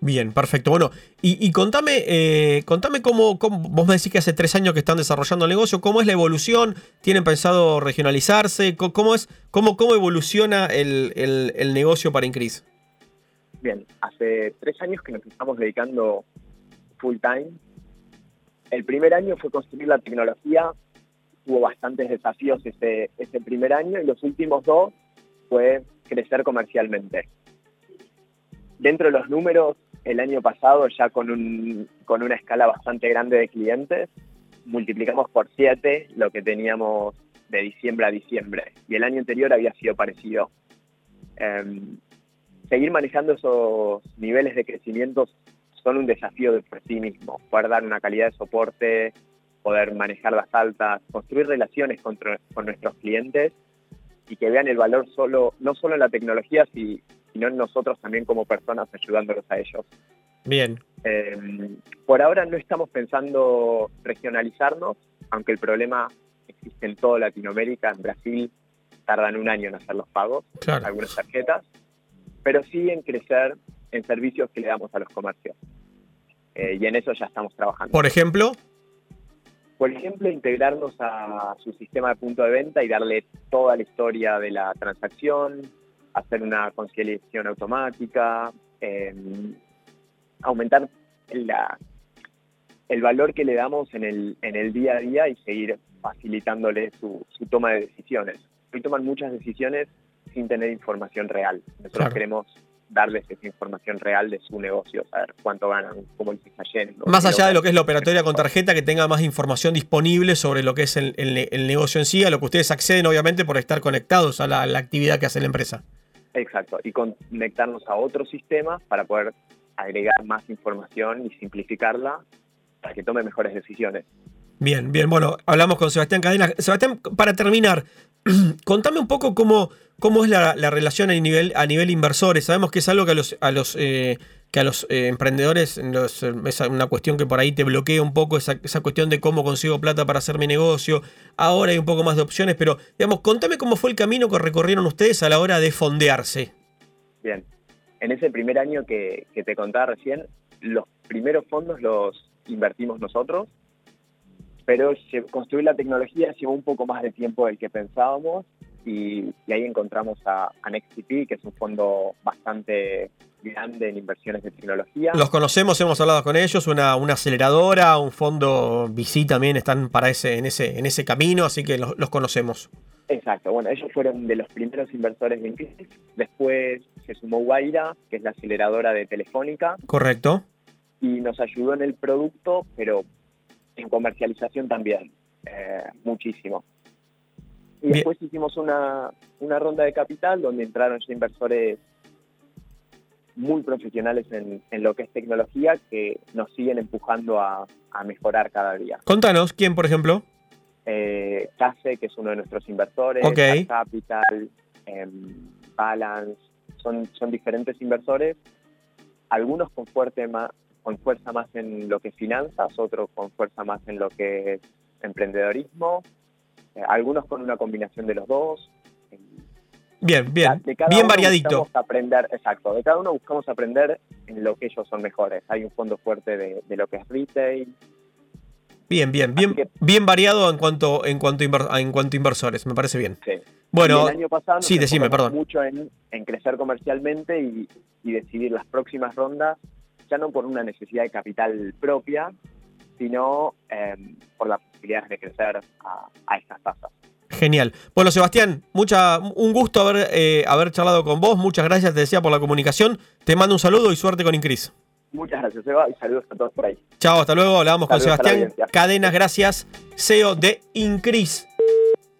Bien, perfecto. Bueno, y, contame, eh, contame cómo, vos me decís que hace tres años que están desarrollando el negocio, ¿cómo es la evolución? ¿Tienen pensado regionalizarse? ¿Cómo, es, cómo, cómo evoluciona el, el- el negocio para Increase? Bien, hace tres años que nos estamos dedicando full time. El primer año fue construir la tecnología, hubo bastantes desafíos ese, ese primer año y los últimos dos fue crecer comercialmente. Dentro de los números, el año pasado ya con, un, con una escala bastante grande de clientes, multiplicamos por siete lo que teníamos de diciembre a diciembre y el año anterior había sido parecido. Em, seguir manejando esos niveles de crecimiento son un desafío de por sí mismo. Poder dar una calidad de soporte, poder manejar las altas, construir relaciones con nuestros clientes y que vean el valor solo, no solo en la tecnología, si- sino en nosotros también como personas ayudándolos a ellos. Bien. Eh, por ahora no estamos pensando regionalizarnos, aunque el problema existe en toda Latinoamérica. En Brasil tardan un año en hacer los pagos, Claro. algunas tarjetas, pero sí en crecer en servicios que le damos a los comercios. Eh, y en eso ya estamos trabajando. Por ejemplo, Por ejemplo, integrarnos a su sistema de punto de venta y darle toda la historia de la transacción, hacer una conciliación automática, eh, aumentar la- el valor que le damos en el, en el día a día y seguir facilitándole su, su toma de decisiones. Hoy toman muchas decisiones sin tener información real. Nosotros Claro. queremos darles esa información real de su negocio, saber cuánto ganan, cómo les está yendo. más allá de lo que es la operatoria con tarjeta, que tenga más información disponible sobre lo que es el, el ne- el negocio en sí, a lo que ustedes acceden, obviamente, por estar conectados a la, a la actividad que hace la empresa. Exacto, y conectarnos a otros sistemas para poder agregar más información y simplificarla para que tome mejores decisiones. Bien, bien. Bueno, hablamos con Sebastián Cadena. Sebastián, para terminar, contame un poco cómo, cómo es la, la relación a nivel, a nivel inversores. Sabemos que es algo que a los, a los, eh, que a los eh, emprendedores eh, es una cuestión que por ahí te bloquea un poco esa, cuestión de cómo consigo plata para hacer mi negocio. Ahora hay un poco más de opciones, pero digamos, contame cómo fue el camino que recorrieron ustedes a la hora de fondearse. Bien, en ese primer año que, te contaba recién, los primeros fondos los invertimos nosotros, pero construir la tecnología llevó un poco más de tiempo del que pensábamos y, y ahí encontramos a, a NextCP, que es un fondo bastante grande en inversiones de tecnología. Los conocemos, hemos hablado con ellos, una, una aceleradora, un fondo VC también están para ese, en, ese, en ese camino, así que los, los conocemos. Exacto, bueno, ellos fueron de los primeros inversores de Increase. Después se sumó Guaira, que es la aceleradora de Telefónica, Correcto. y nos ayudó en el producto, pero en comercialización también, eh, muchísimo. Y Bien. después hicimos una, una ronda de capital donde entraron ya inversores muy profesionales en, en lo que es tecnología que nos siguen empujando a, a mejorar cada día. Contanos, ¿quién, por ejemplo? eh, Case, que es uno de nuestros inversores, Ok. Art Capital, em, Balance, son, son diferentes inversores, algunos con, fuerte ma- con fuerza más en lo que es finanzas, otros con fuerza más en lo que es emprendedorismo, eh, algunos con una combinación de los dos. Bien, bien. De cada Bien uno variadito. buscamos aprender, exacto, de cada uno buscamos aprender en lo que ellos son mejores. Hay un fondo fuerte de, de lo que es retail, Bien, bien, bien, bien variado en cuanto, en cuanto, inver- en cuanto a inversores, me parece bien. Sí. Bueno, el año pasado nos sí, decime, perdón. mucho en, en crecer comercialmente y, y decidir las próximas rondas, ya no por una necesidad de capital propia, sino eh, por las posibilidades de crecer a, a estas tasas. Genial. Bueno, Sebastián, mucha, un gusto haber, eh, haber charlado con vos. Muchas gracias, te decía, por la comunicación. Te mando un saludo y suerte con Incris. Muchas gracias, Eva, y saludos a todos por ahí. Chao, hasta luego. Hablábamos con Sebastián. Cadenas, gracias. CEO de Incris.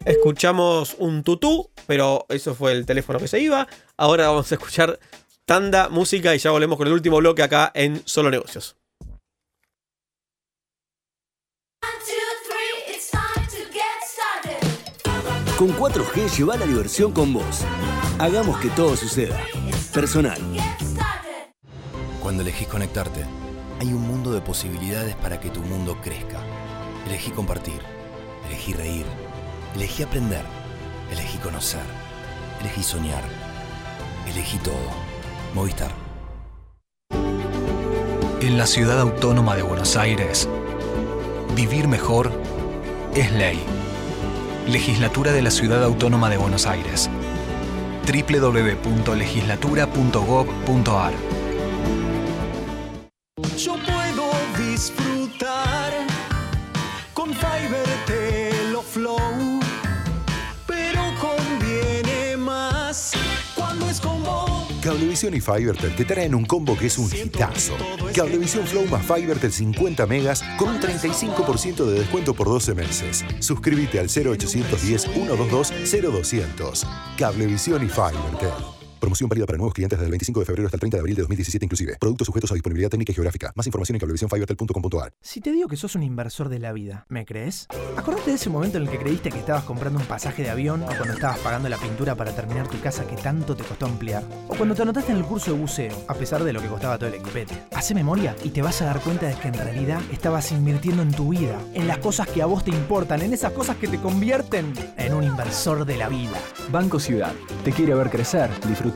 Escuchamos un tutú, pero eso fue el teléfono que se iba. Ahora vamos a escuchar tanda, música y ya volvemos con el último bloque acá en Solo Negocios. Con 4G lleva la diversión con vos. Hagamos que todo suceda. Personal. Cuando elegís conectarte, hay un mundo de posibilidades para que tu mundo crezca. Elegí compartir, elegí reír, elegí aprender, elegí conocer, elegí soñar, elegí todo. Movistar. En la ciudad autónoma de Buenos Aires, vivir mejor es ley. Legislatura de la Ciudad Autónoma de Buenos Aires. www.legislatura.gov.ar Cablevisión y Fivertel te traen un combo que es un hitazo. Cablevisión Flow más Fivertel 50 megas con un 35% de descuento por 12 meses. Suscríbete al 0810 122 0200. Cablevisión y Fivertel. Promoción válida para nuevos clientes desde el 25 de febrero hasta el 30 de abril de 2017 inclusive. Productos sujetos a disponibilidad técnica y geográfica. Más información en cablevisiónfivertel.com.ar. Si te digo que sos un inversor de la vida, ¿me crees? Acordate de ese momento en el que creíste que estabas comprando un pasaje de avión o cuando estabas pagando la pintura para terminar tu casa que tanto te costó ampliar. O cuando te anotaste en el curso de buceo, a pesar de lo que costaba todo el equipete. Hace memoria y te vas a dar cuenta de que en realidad estabas invirtiendo en tu vida, en las cosas que a vos te importan, en esas cosas que te convierten en un inversor de la vida. Banco Ciudad. Te quiere ver crecer, disfrutar,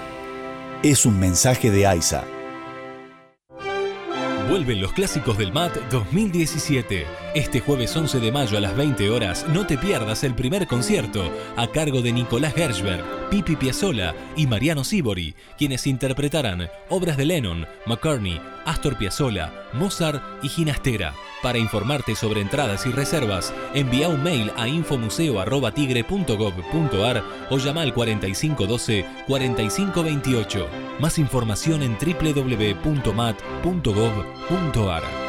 Es un mensaje de AISA. Vuelven los clásicos del MAT 2017. Este jueves 11 de mayo a las 20 horas no te pierdas el primer concierto a cargo de Nicolás Gershberg, Pipi Piazzolla y Mariano Sibori, quienes interpretarán obras de Lennon, McCartney, Astor Piazzolla, Mozart y Ginastera. Para informarte sobre entradas y reservas, envía un mail a infomuseo.tigre.gov.ar o llama al 4512-4528. Más información en www.mat.gov.ar.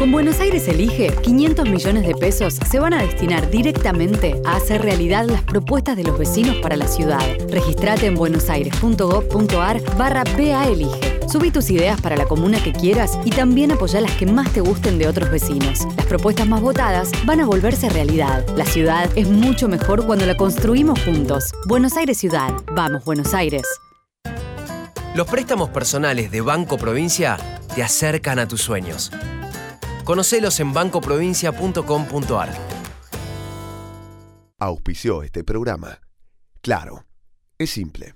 Con Buenos Aires Elige, 500 millones de pesos se van a destinar directamente a hacer realidad las propuestas de los vecinos para la ciudad. Registrate en buenosaires.gov.ar barra PA Elige. Subí tus ideas para la comuna que quieras y también apoyá las que más te gusten de otros vecinos. Las propuestas más votadas van a volverse realidad. La ciudad es mucho mejor cuando la construimos juntos. Buenos Aires Ciudad. Vamos, Buenos Aires. Los préstamos personales de Banco Provincia te acercan a tus sueños. Conocelos en bancoprovincia.com.ar. Auspició este programa. Claro, es simple.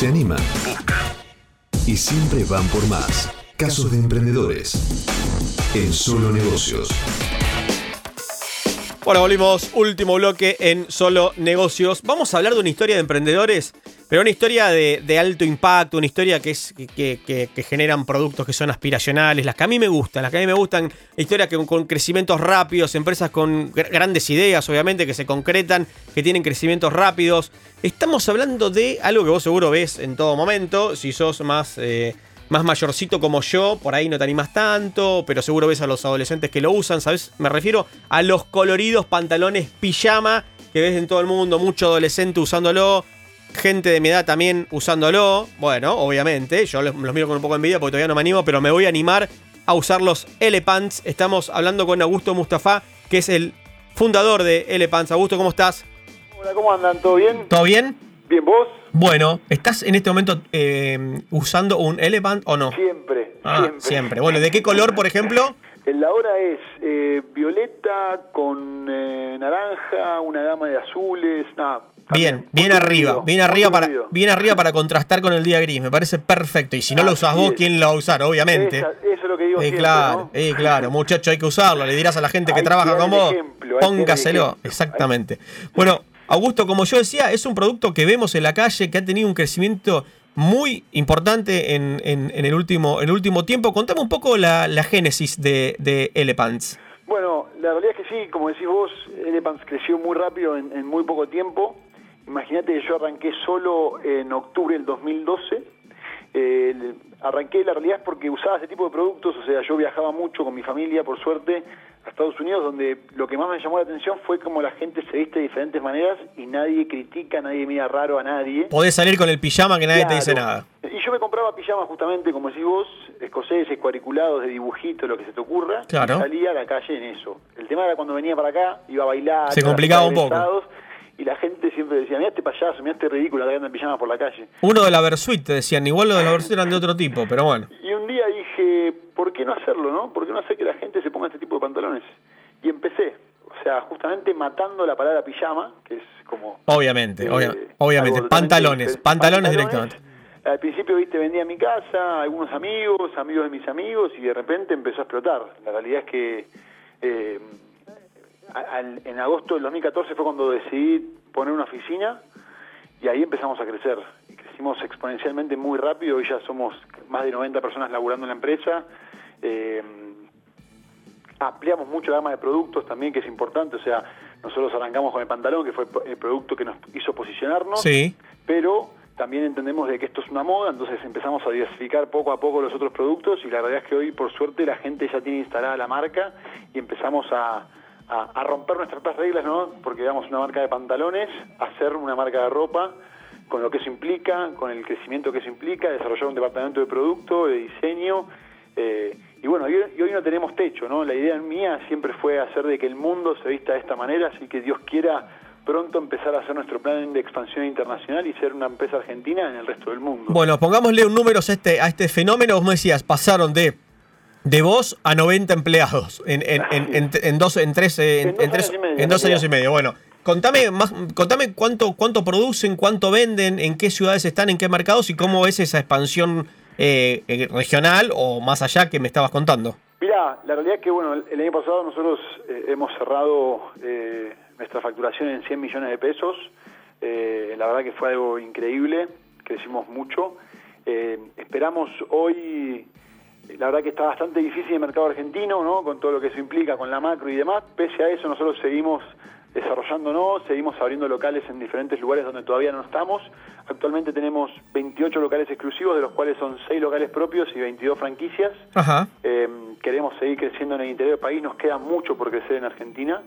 Se animan. Y siempre van por más. Casos de emprendedores. En Solo Negocios. Bueno, volvimos. Último bloque en Solo Negocios. Vamos a hablar de una historia de emprendedores, pero una historia de, alto impacto, una historia que, es, generan productos que son aspiracionales, las que a mí me gustan, las que a mí me gustan, historias con crecimientos rápidos, empresas con gr- grandes ideas, obviamente, que se concretan, que tienen crecimientos rápidos. Estamos hablando de algo que vos seguro ves en todo momento, si sos más... eh, más mayorcito como yo, por ahí no te animas tanto, pero seguro ves a los adolescentes que lo usan, ¿sabes? Me refiero a los coloridos pantalones pijama que ves en todo el mundo, mucho adolescente usándolo, gente de mi edad también usándolo. Bueno, obviamente, yo los, los miro con un poco de envidia porque todavía no me animo, pero me voy a animar a usar los L-Pants. Estamos hablando con Augusto Mustafa, que es el fundador de L-Pants. Augusto, ¿cómo estás? Hola, ¿cómo andan? ¿Todo bien? ¿Todo bien? Bien, ¿vos? Bueno, ¿estás en este momento eh, usando un L-Pant o no? Siempre, Ah, siempre. siempre. Bueno, ¿de qué color, por ejemplo? La hora es eh, violeta con eh, naranja, una gama de azules, nada. Bien, bien arriba, bien arriba para bien arriba para contrastar con el día gris, me parece perfecto. Y si no lo usás Así vos, es. ¿quién lo va a usar? Obviamente. Esa- eso es lo que digo Eh, siempre, claro, ¿no? eh, claro, muchacho, hay que usarlo. Le dirás a la gente que Hay trabaja con vos, ejemplo, póngaselo. Exactamente. Bueno, Augusto, como yo decía, es un producto que vemos en la calle que ha tenido un crecimiento muy importante en, el, último, el último tiempo. Contame un poco la, génesis de, de Elephants. Bueno, la realidad es que sí, como decís vos, Elephants creció muy rápido en, muy poco tiempo. Imagínate que yo arranqué solo en octubre del 2012. Eh, el- arranqué, la realidad es porque usaba ese tipo de productos, o sea, yo viajaba mucho con mi familia, por suerte, a Estados Unidos, donde lo que más me llamó la atención fue cómo la gente se viste de diferentes maneras y nadie critica, nadie mira raro a nadie. Podés salir con el pijama que nadie te dice nada. Y yo me compraba pijamas justamente, como decís vos, escoceses, cuadriculados, de dibujito, lo que se te ocurra. Claro. Y salía a la calle en eso. El tema era cuando venía para acá, iba a bailar. Se complicaba un poco. Y la gente siempre decía, mira este payaso, mira este ridículo, que anda en pijamas por la calle. Uno de la Versuit te decían, igual los de la Versuit eran de otro tipo, pero bueno. Y un día dije, ¿por qué no hacerlo, no? ¿Por qué no hacer que la gente se ponga este tipo de pantalones? Y empecé. O sea, justamente matando la palabra pijama, que es como... Obviamente, Eh, obvia- obviamente. Pantalones, pantalones Pantalones. directamente. Al principio, viste, vendía en mi casa, algunos amigos, amigos de mis amigos, y de repente empezó a explotar. La realidad es que eh, a- al- en agosto del 2014 fue cuando decidí poner una oficina y ahí empezamos a crecer. Y crecimos exponencialmente muy rápido, hoy ya somos más de 90 personas laburando en la empresa. Eh, ampliamos mucho la gama de productos también, que es importante. O sea, nosotros arrancamos con el pantalón, que fue el producto que nos hizo posicionarnos Sí. pero también entendemos de que esto es una moda, entonces empezamos a diversificar poco a poco los otros productos y la realidad es que hoy por suerte la gente ya tiene instalada la marca y empezamos a, a- a romper nuestras reglas, ¿no? Porque damos una marca de pantalones, hacer una marca de ropa, con lo que eso implica, con el crecimiento que eso implica, desarrollar un departamento de producto, de diseño, eh, y bueno, y hoy no tenemos techo, ¿no? La idea mía siempre fue hacer de que el mundo se vista de esta manera, así que Dios quiera pronto empezar a hacer nuestro plan de expansión internacional y ser una empresa argentina en el resto del mundo. Bueno, pongámosle un número a este, a este fenómeno. Vos me decías, pasaron de, de vos a 90 empleados en, en, en, en- dos, en tres, en, dos tres- años y medio, en dos años y medio. Bueno, contame más, contame cuánto, cuánto producen, cuánto venden, en qué ciudades están, en qué mercados y cómo es esa expansión eh, eh, regional o más allá que me estabas contando. Mirá, la realidad es que bueno, el, el año pasado nosotros eh, hemos cerrado eh, nuestra facturación en 100 millones de pesos. La verdad que fue algo increíble, crecimos mucho. Esperamos hoy, la verdad que está bastante difícil el mercado argentino, ¿no? Con todo lo que eso implica, con la macro y demás. Pese a eso, nosotros seguimos desarrollándonos, seguimos abriendo locales en diferentes lugares donde todavía no estamos. Actualmente tenemos 28 locales exclusivos, de los cuales son 6 locales propios y 22 franquicias. Ajá. Eh, queremos seguir creciendo en el interior del país, nos queda mucho por crecer en Argentina.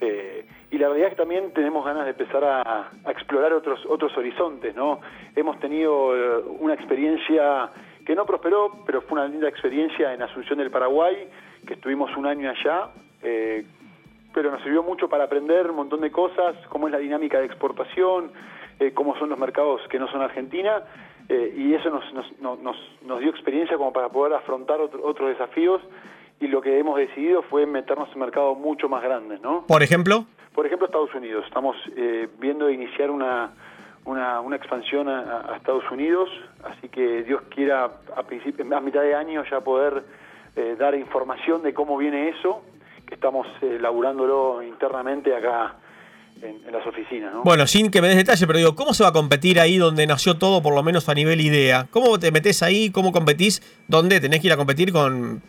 Eh, y la realidad es que también tenemos ganas de empezar a, a explorar otros otros horizontes, ¿no? Hemos tenido eh, una experiencia que no prosperó, pero fue una linda experiencia en Asunción del Paraguay, que estuvimos un año allá, eh, pero nos sirvió mucho para aprender un montón de cosas, cómo es la dinámica de exportación, eh, cómo son los mercados que no son Argentina, eh, y eso nos, nos, nos- dio experiencia como para poder afrontar otro- otros desafíos, y lo que hemos decidido fue meternos en mercados mucho más grandes, ¿no? Por ejemplo, Por ejemplo, Estados Unidos. Estamos viendo iniciar una, una, una expansión a, a Estados Unidos, así que Dios quiera a, a mitad de año ya poder eh, dar información de cómo viene eso, que estamos eh, laburándolo internamente acá en, en las oficinas. ¿no? Bueno, sin que me des detalle, pero digo, ¿cómo se va a competir ahí donde nació todo, por lo menos a nivel idea? ¿Cómo te metes ahí? ¿Cómo competís? ¿Dónde tenés que ir a competir con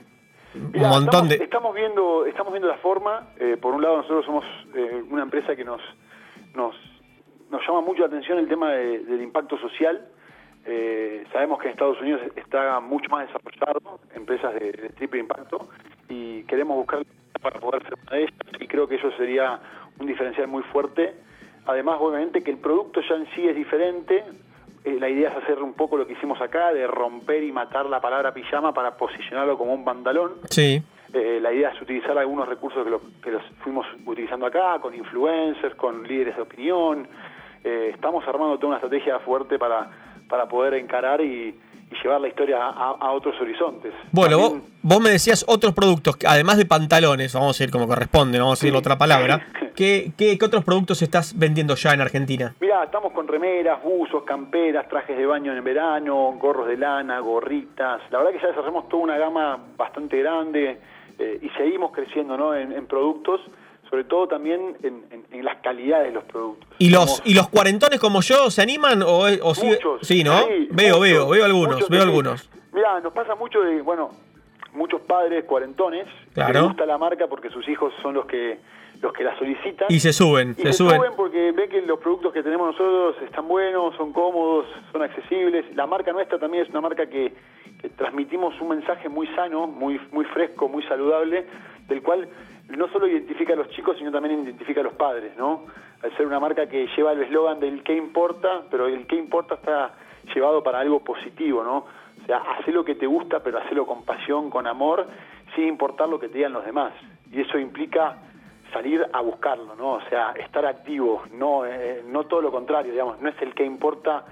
Mirá, un montón estamos, de... estamos viendo estamos viendo la forma eh, por un lado nosotros somos eh, una empresa que nos nos nos llama mucho la atención el tema de- del impacto social Eh, sabemos que en Estados Unidos está mucho más desarrollado empresas de, de triple impacto y queremos buscar para poder ser una de ellas y creo que eso sería un diferencial muy fuerte además obviamente que el producto ya en sí es diferente eh, la idea es hacer un poco lo que hicimos acá, de romper y matar la palabra pijama para posicionarlo como un pantalón. Sí. Eh, la idea es utilizar algunos recursos que, lo- que los fuimos utilizando acá, con influencers, con líderes de opinión. Eh, estamos armando toda una estrategia fuerte para, para poder encarar y, y llevar la historia a, otros horizontes. Bueno, vos, vos me decías otros productos, que además de pantalones, vamos a decir como corresponde, no vamos a decir otra palabra. ¿Qué, qué, qué otros productos estás vendiendo ya en Argentina? Mira, estamos con remeras, buzos, camperas, trajes de baño en verano, gorros de lana, gorritas. La verdad que ya desarrollamos toda una gama bastante grande eh, y seguimos creciendo ¿no? en, en productos, sobre todo también en, en- en las calidades de los productos. ¿Y los, ¿Y los cuarentones como yo se animan o, o sigue- Muchos, Sí, ¿no? sí, veo, muchos, veo, veo algunos, veo algunos. Mira, nos pasa mucho de, bueno, muchos padres cuarentones que Claro. les gusta la marca porque sus hijos son los que los que la solicitan. Y se suben, Y se se suben. suben porque ven que los productos que tenemos nosotros están buenos, son cómodos, son accesibles. La marca nuestra también es una marca que, que transmitimos un mensaje muy sano, muy, muy fresco, muy saludable, del cual no solo identifica a los chicos, sino también identifica a los padres, ¿no? Al ser una marca que lleva el eslogan del qué importa, pero el qué importa está llevado para algo positivo, ¿no? O sea, hacé lo que te gusta, pero hacelo con pasión, con amor, sin importar lo que te digan los demás. Y eso implica salir a buscarlo, ¿no? O sea, estar activo, no, eh, no todo lo contrario, digamos, no es el que importa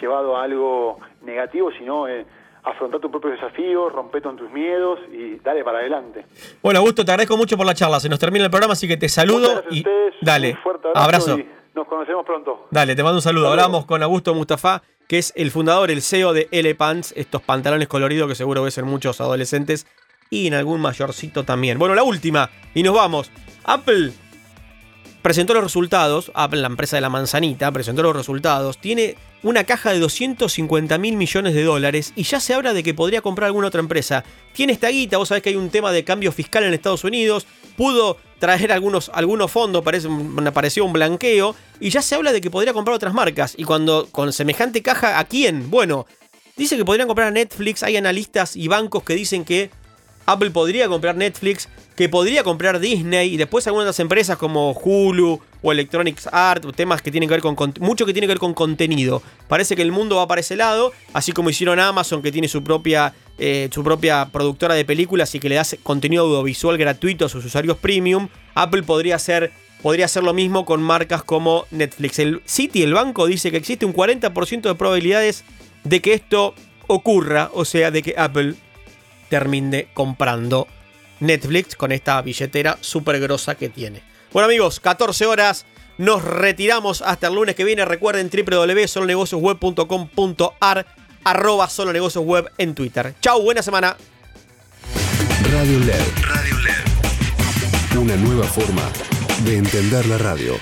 llevado a algo negativo, sino eh, afrontar tus propios desafíos, romper con tus miedos y dale para adelante. Bueno, Augusto, te agradezco mucho por la charla. Se nos termina el programa, así que te saludo y dale. Fuerte Abrazo. y nos conocemos pronto. Dale, te mando un saludo. Hablamos con Augusto Mustafa, que es el fundador, el CEO de L Pants, estos pantalones coloridos que seguro ves en muchos adolescentes y en algún mayorcito también. Bueno, la última, y nos vamos. Apple presentó los resultados, Apple, la empresa de la manzanita, presentó los resultados, tiene una caja de 250 mil millones de dólares y ya se habla de que podría comprar alguna otra empresa. Tiene esta guita, vos sabés que hay un tema de cambio fiscal en Estados Unidos, pudo traer algunos, algunos fondos, parece, me pareció un blanqueo, y ya se habla de que podría comprar otras marcas. Y cuando con semejante caja, ¿a quién? Bueno, dice que podrían comprar a Netflix, hay analistas y bancos que dicen que Apple podría comprar Netflix, que podría comprar Disney y después algunas otras empresas como Hulu o Electronics Art, temas que tienen que ver con mucho que tiene que ver con contenido. Parece que el mundo va para ese lado, así como hicieron Amazon que tiene su propia eh, su propia productora de películas y que le da contenido audiovisual gratuito a sus usuarios premium. Apple podría hacer podría hacer lo mismo con marcas como Netflix. El Citi, el banco, dice que existe un 40% de probabilidades de que esto ocurra, o sea, de que Apple termine comprando Netflix con esta billetera súper grosa que tiene. Bueno amigos, 14 horas, nos retiramos hasta el lunes que viene. Recuerden www.solonegociosweb.com.ar arroba solonegociosweb en Twitter. Chau, buena semana. Radio. Radio LED. Una nueva forma de entender la radio.